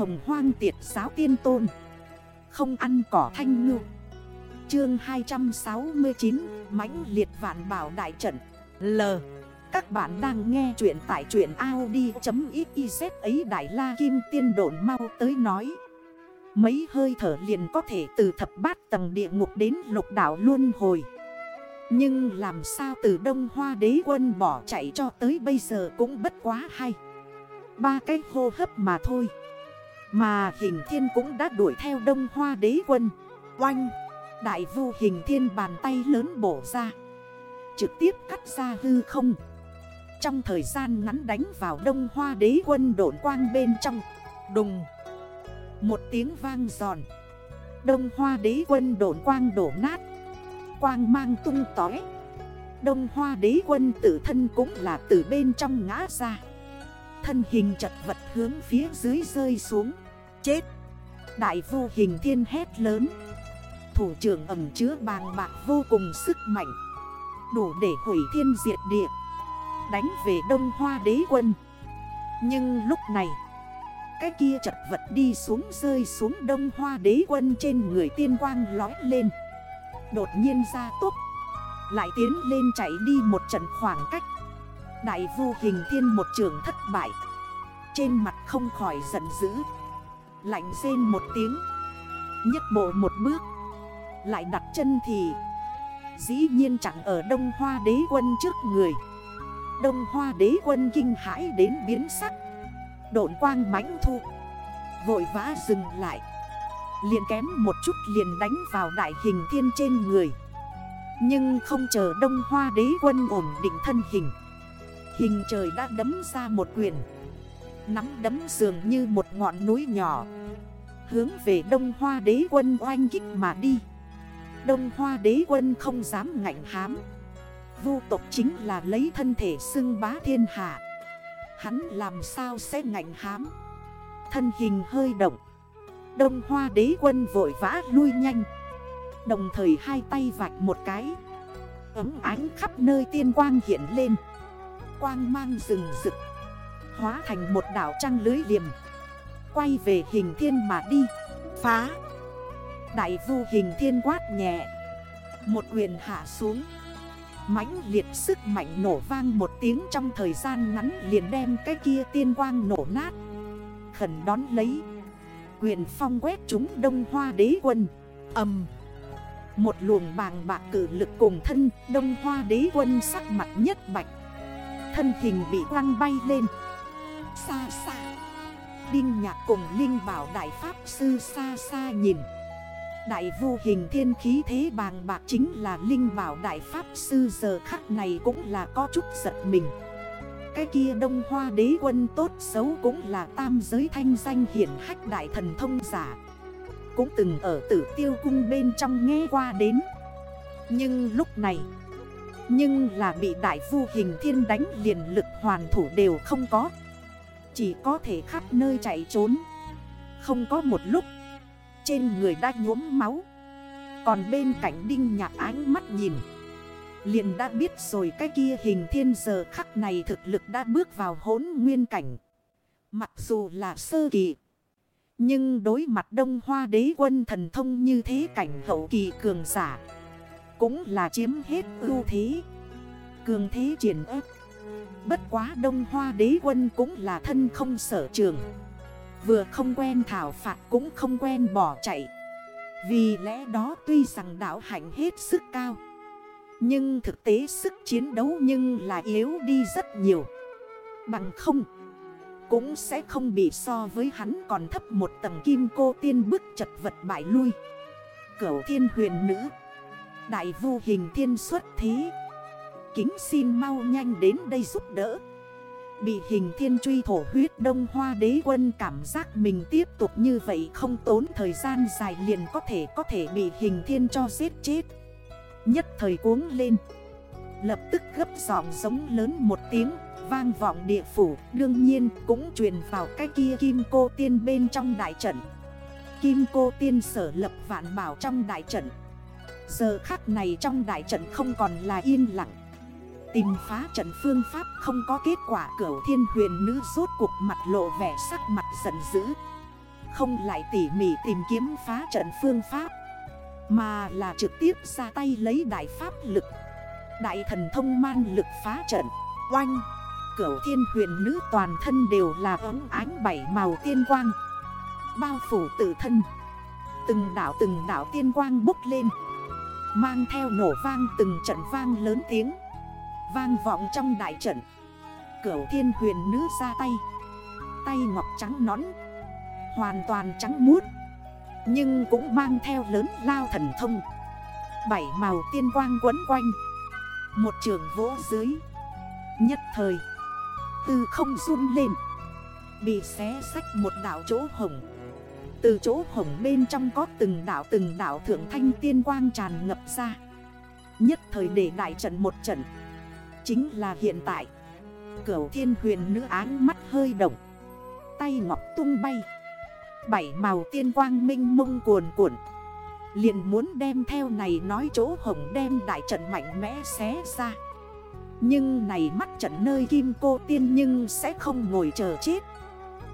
hồng hoang tiệt giáo tiên tôn. Không ăn cỏ thanh ngư. Chương 269 mãnh liệt vạn bảo đại trận. L. Các bạn đang nghe chuyện tại truyện Audi.xyz ấy Đại La Kim Tiên Độn mau tới nói. Mấy hơi thở liền có thể từ thập bát tầng địa ngục đến lục đảo luôn hồi. Nhưng làm sao từ Đông Hoa đế quân bỏ chạy cho tới bây giờ cũng bất quá hay. Ba cái hô hấp mà thôi. Mà hình thiên cũng đã đuổi theo Đông Hoa đế quân. Oanh, Đại vu hình thiên bàn tay lớn bổ ra. Trực tiếp cắt ra hư không. Trong thời gian ngắn đánh vào đông hoa đế quân độn quang bên trong. Đùng. Một tiếng vang giòn. Đông hoa đế quân độn quang đổ nát. Quang mang tung tói Đông hoa đế quân tự thân cũng là từ bên trong ngã ra. Thân hình chật vật hướng phía dưới rơi xuống. Chết! Đại vô hình thiên hét lớn. Thủ trưởng ẩm chứa bàng bạc vô cùng sức mạnh. Đủ để hủy thiên diệt địa. Đánh về đông hoa đế quân. Nhưng lúc này, Cái kia chật vật đi xuống rơi xuống đông hoa đế quân trên người tiên quang lói lên. Đột nhiên ra tốc, Lại tiến lên chạy đi một trận khoảng cách. Đại vu hình thiên một trường thất bại. Trên mặt không khỏi giận dữ. Lạnh rên một tiếng. Nhấc bộ một bước. Lại đặt chân thì Dĩ nhiên chẳng ở Đông Hoa đế quân trước người. Đông Hoa đế quân kinh hãi đến biến sắc. Độn quang mãnh thu. Vội vã dừng lại. Liền kém một chút liền đánh vào đại hình thiên trên người. Nhưng không chờ Đông Hoa đế quân ổn định thân hình. Hình trời đã đấm ra một quyền. Nắm đấm dường như một ngọn núi nhỏ. Hướng về Đông Hoa đế quân oanh kích mà đi. Đông Hoa đế quân không dám ngạnh hám. Vu tộc chính là lấy thân thể xưng bá thiên hạ. Hắn làm sao sẽ ngạnh hám? Thân hình hơi động. Đông Hoa đế quân vội vã lui nhanh. Đồng thời hai tay vạch một cái. Ấm ánh khắp nơi tiên quang hiện lên. Quang mang rừng rực, Hóa thành một đảo trăng lưới liềm, Quay về hình thiên mà đi, Phá. Đại vu hình thiên quát nhẹ, Một quyền hạ xuống, mãnh liệt sức mạnh nổ vang một tiếng trong thời gian ngắn liền đem cái kia tiên quang nổ nát. Khẩn đón lấy, Quyền phong quét chúng đông hoa đế quân Âm Một luồng bàng bạc cử lực cùng thân Đông hoa đế quân sắc mặt nhất bạch Thân hình bị quăng bay lên. Xa xa. Đinh nhạc cùng Linh bảo đại pháp sư xa xa nhìn. Đại vô hình thiên khí thế bàng bạc chính là Linh bảo đại pháp sư giờ khắc này cũng là có chút giật mình. Cái kia đông hoa đế quân tốt xấu cũng là tam giới thanh danh hiển hách đại thần thông giả. Cũng từng ở tử tiêu cung bên trong nghe qua đến. Nhưng lúc này nhưng là bị đại vu hình thiên đánh liền lực hoàn thủ đều không có Chỉ có thể khắp nơi chạy trốn Không có một lúc, trên người đã nhuốm máu Còn bên cạnh đinh nhạc ánh mắt nhìn liền đã biết rồi cái kia hình thiên giờ khắc này thực lực đã bước vào hốn nguyên cảnh. Mặc dù là sơ kỳ. Nhưng đối mặt đông hoa đế quân thần thông như thế cảnh hậu kỳ cường giả. Cũng là chiếm hết ưu thế. Cường thế triển ếp Bất quá đông hoa đế quân cũng là thân không sở trường. Vừa không quen thảo phạt cũng không quen bỏ chạy Vì lẽ đó tuy rằng đảo hạnh hết sức cao, Nhưng thực tế sức chiến đấu nhưng là yếu đi rất nhiều Bằng không, Cũng sẽ không bị so với hắn còn thấp một tầng kim cô tiên bức chật vật bại lui Cửu thiên huyền nữ Đại vu hình thiên xuất thí. Kính xin mau nhanh đến đây giúp đỡ. Bị hình thiên truy thổ huyết đông hoa đế quân cảm giác mình tiếp tục như vậy không tốn thời gian dài liền có thể có thể bị hình thiên cho giết chết. Nhất thời cuống lên. Lập tức gấp giọng giống lớn một tiếng, vang vọng địa phủ, Đương nhiên cũng truyền vào cái kia kim cô tiên bên trong đại trận. Kim cô tiên sở lập vạn bảo trong đại trận. Giờ khắc này trong đại trận không còn là yên lặng. Tìm phá trận phương pháp không có kết quả. Cửu thiên huyền nữ rốt cuộc mặt lộ vẻ sắc mặt giận dữ. Không lại tỉ mỉ tìm kiếm phá trận phương pháp, Mà là trực tiếp ra tay lấy đại pháp lực. Đại thần thông man lực phá trận. Oanh! Cửu thiên huyền nữ toàn thân đều là ấm ánh bảy màu tiên quang. Bao phủ tự thân. Từng đảo từng đảo tiên quang bốc lên. Mang theo nổ vang từng trận vang lớn tiếng. Vang vọng trong đại trận. Cửu thiên huyền nữ ra tay. Tay ngọc trắng nón Hoàn toàn trắng muốt. Nhưng cũng mang theo lớn lao thần thông. Bảy màu tiên quang quấn quanh. Một trường vỗ dưới. Nhất thời Từ không run lên. Bị xé sách một đảo chỗ hồng. Từ chỗ hổng bên trong có từng đảo từng đảo thượng thanh tiên quang tràn ngập ra. Nhất thời để đại trận một trận. Chính là hiện tại. Cửu thiên huyền nữ áng mắt hơi động. Tay ngọc tung bay. Bảy màu tiên quang minh mông cuồn cuộn. Liền muốn đem theo này nói chỗ hồng đem đại trận mạnh mẽ xé ra. Nhưng này mắt trận nơi kim cô tiên nhưng sẽ không ngồi chờ chết.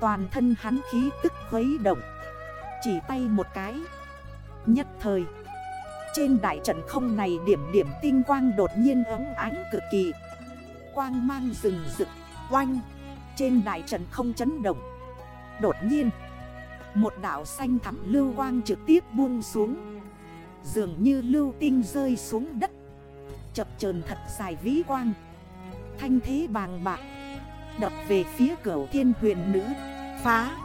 Toàn thân hắn khí tức khuấy động. Chỉ tay một cái. Nhất thời, Trên đại trận không này điểm điểm tinh quang đột nhiên ấm ánh cực kỳ. Quang mang rừng rực, Oanh, Trên đại trận không chấn động. Đột nhiên, Một đảo xanh thẳm lưu quang trực tiếp buông xuống. Dường như lưu tinh rơi xuống đất. Chập chờn thật dài vĩ quang. Thanh thế bàng bạc, Đập về phía cửa thiên huyền nữ, Phá.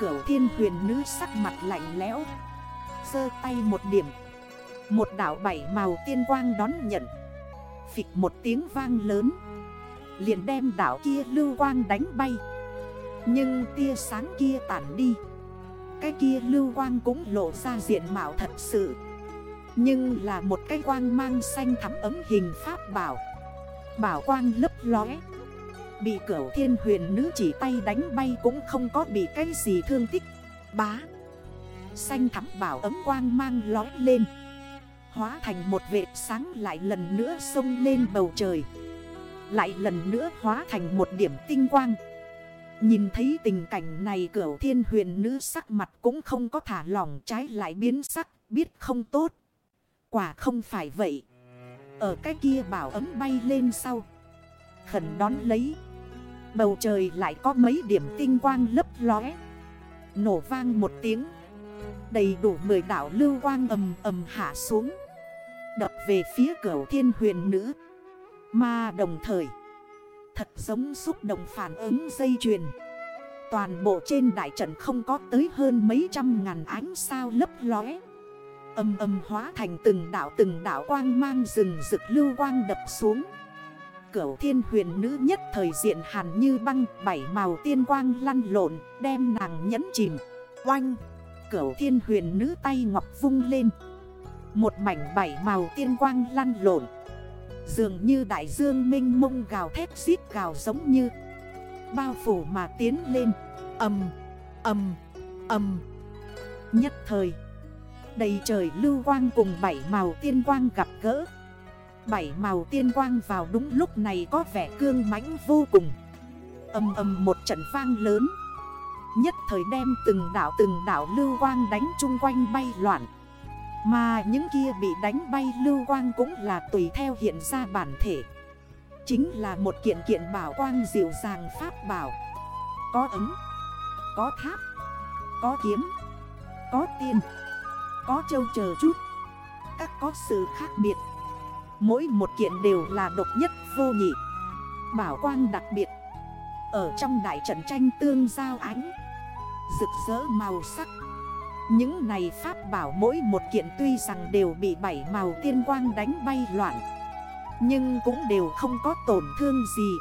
Cửu thiên huyền nữ sắc mặt lạnh lẽo. Sơ tay một điểm. Một đảo bảy màu tiên quang đón nhận. Phịch một tiếng vang lớn. Liền đem đảo kia lưu quang đánh bay. Nhưng tia sáng kia tản đi. Cái kia lưu quang cũng lộ ra diện mạo thật sự. Nhưng là một cái quang mang xanh thắm ấm hình pháp bảo. Bảo quang lấp lóe. Bị cửu thiên huyền nữ chỉ tay đánh bay cũng không có bị cái gì thương tích. Bá. Xanh thắm bảo ấm quang mang lói lên. Hóa thành một vệt sáng lại lần nữa sông lên bầu trời. Lại lần nữa hóa thành một điểm tinh quang. Nhìn thấy tình cảnh này cửu thiên huyền nữ sắc mặt cũng không có thả lỏng trái lại biến sắc, biết không tốt. Quả không phải vậy. Ở cái kia bảo ấm bay lên sau. Khẩn đón lấy. Bầu trời lại có mấy điểm tinh quang lấp lóe. Nổ vang một tiếng. Đầy đủ 10 đảo lưu quang ầm ầm hạ xuống. Đập về phía cửa thiên huyền nữ. Mà đồng thời. Thật giống xúc động phản ứng dây chuyền. Toàn bộ trên đại trận không có tới hơn mấy trăm ngàn ánh sao lấp lóe. Âm âm hóa thành từng đảo từng đảo quang mang rừng rực lưu quang đập xuống. Cửu thiên huyền nữ nhất thời diện hàn như băng Bảy màu tiên quang lăn lộn Đem nàng nhấn chìm. Oanh! Cửu thiên huyền nữ tay ngọc vung lên. Một mảnh bảy màu tiên quang lăn lộn. Dường như đại dương minh mông gào thép xít gào giống như Bao phủ mà tiến lên. Âm, âm, âm Nhất thời Đầy trời lưu quang cùng bảy màu tiên quang gặp gỡ. Bảy màu tiên quang vào đúng lúc này có vẻ cương mãnh vô cùng. Âm âm một trận vang lớn. Nhất thời đem từng đảo từng đảo lưu quang đánh chung quanh bay loạn. Mà những kia bị đánh bay lưu quang cũng là tùy theo hiện ra bản thể. Chính là một kiện kiện bảo quang dịu dàng pháp bảo. Có ấm Có tháp, Có kiếm, Có tiên, Có châu chờ chút. Các có sự khác biệt. Mỗi một kiện đều là độc nhất vô nhị. Bảo quang đặc biệt. Ở trong đại trận tranh tương giao ánh. Rực rỡ màu sắc. Những này pháp bảo mỗi một kiện tuy rằng đều bị bảy màu tiên quang đánh bay loạn. Nhưng cũng đều không có tổn thương gì.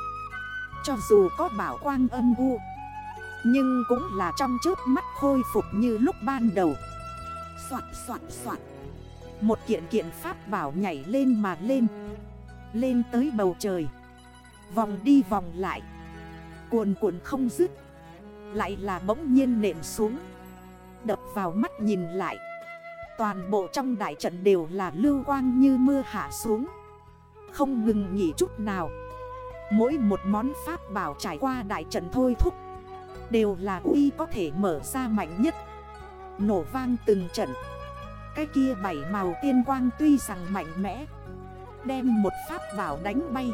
Cho dù có bảo quang âm u. Nhưng cũng là trong trước mắt khôi phục như lúc ban đầu. Soạn soạn soạn một kiện kiện pháp bảo nhảy lên mà lên. Lên tới bầu trời. Vòng đi vòng lại. Cuồn cuộn không dứt. Lại là bỗng nhiên nện xuống. Đập vào mắt nhìn lại. Toàn bộ trong đại trận đều là lưu quang như mưa hạ xuống. Không ngừng nghỉ chút nào. Mỗi một món pháp bảo trải qua đại trận thôi thúc. Đều là uy có thể mở ra mạnh nhất. Nổ vang từng trận. Cái kia bảy màu tiên quang tuy rằng mạnh mẽ, Đem một pháp bảo đánh bay,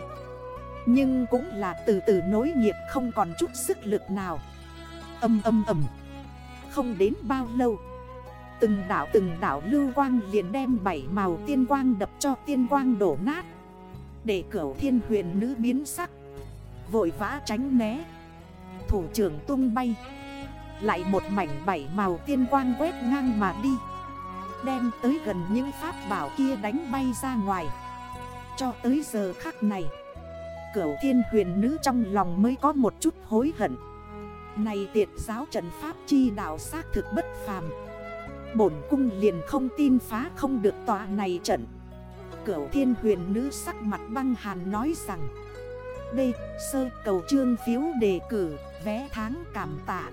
Nhưng cũng là từ từ nối nghiệp không còn chút sức lực nào. Âm âm âm. Không đến bao lâu, Từng đảo từng đảo lưu quang liền đem bảy màu tiên quang đập cho tiên quang đổ nát. Để cửu thiên huyền nữ biến sắc, Vội vã tránh né. Thủ trưởng tung bay, Lại một mảnh bảy màu tiên quang quét ngang mà đi. Đem tới gần những pháp bảo kia đánh bay ra ngoài. Cho tới giờ khắc này, Cửu thiên huyền nữ trong lòng mới có một chút hối hận. Này tiệt giáo trận pháp chi đạo xác thực bất phàm. Bổn cung liền không tin phá không được tòa này trận. Cửu thiên huyền nữ sắc mặt băng hàn nói rằng B. Sơ cầu trương phiếu đề cử vé tháng cảm tạ.